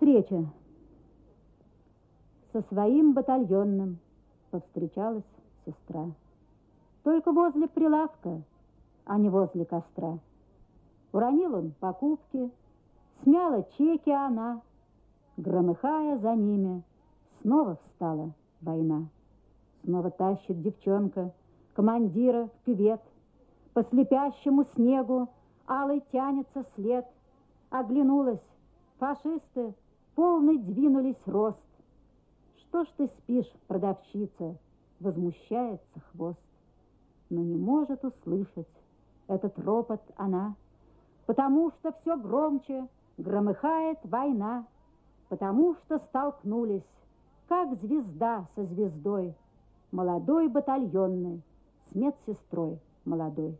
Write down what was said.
Встреча. Со своим батальонным повстречалась сестра. Только возле прилавка, а не возле костра. Уронил он покупки, смяла чеки она, громыхая за ними, снова встала война. Снова тащит девчонка командира в кювет, по слепящему снегу алый тянется след. Оглянулась, фашисты полный двинулись рост. Что ж ты спишь, продавщица, возмущается хвост. Но не может услышать этот ропот она, потому что все громче громыхает война, потому что столкнулись, как звезда со звездой, молодой батальонный с медсестрой молодой.